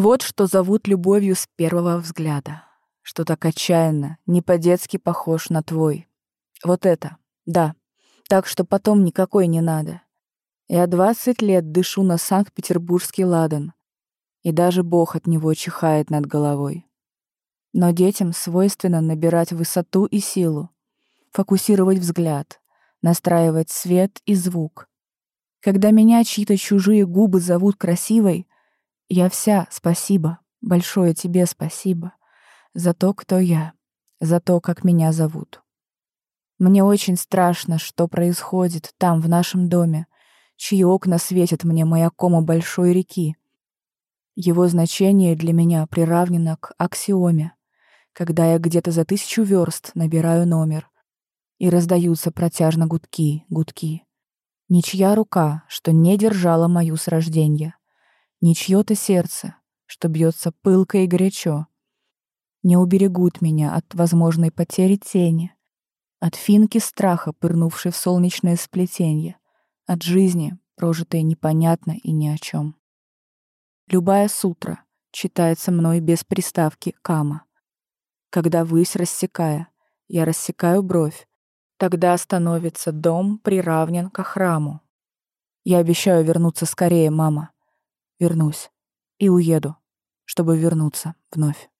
Вот что зовут любовью с первого взгляда. Что так отчаянно, не по-детски похож на твой. Вот это, да. Так что потом никакой не надо. Я двадцать лет дышу на Санкт-Петербургский ладан, и даже Бог от него чихает над головой. Но детям свойственно набирать высоту и силу, фокусировать взгляд, настраивать свет и звук. Когда меня чьи-то чужие губы зовут красивой, я вся спасибо, большое тебе спасибо за то, кто я, за то, как меня зовут. Мне очень страшно, что происходит там, в нашем доме, чьи окна светят мне маяком у большой реки. Его значение для меня приравнено к аксиоме, когда я где-то за тысячу верст набираю номер, и раздаются протяжно гудки, гудки. Ничья рука, что не держала мою с рождения, ни чье-то сердце, что бьется пылко и горячо, не уберегут меня от возможной потери тени, от финки страха, пырнувшей в солнечное сплетенье, от жизни, прожитой непонятно и ни о чем. Любая сутра читается мной без приставки «кама». Когда высь рассекая, я рассекаю бровь, тогда становится дом приравнен к храму. Я обещаю вернуться скорее, мама. Вернусь и уеду, чтобы вернуться вновь.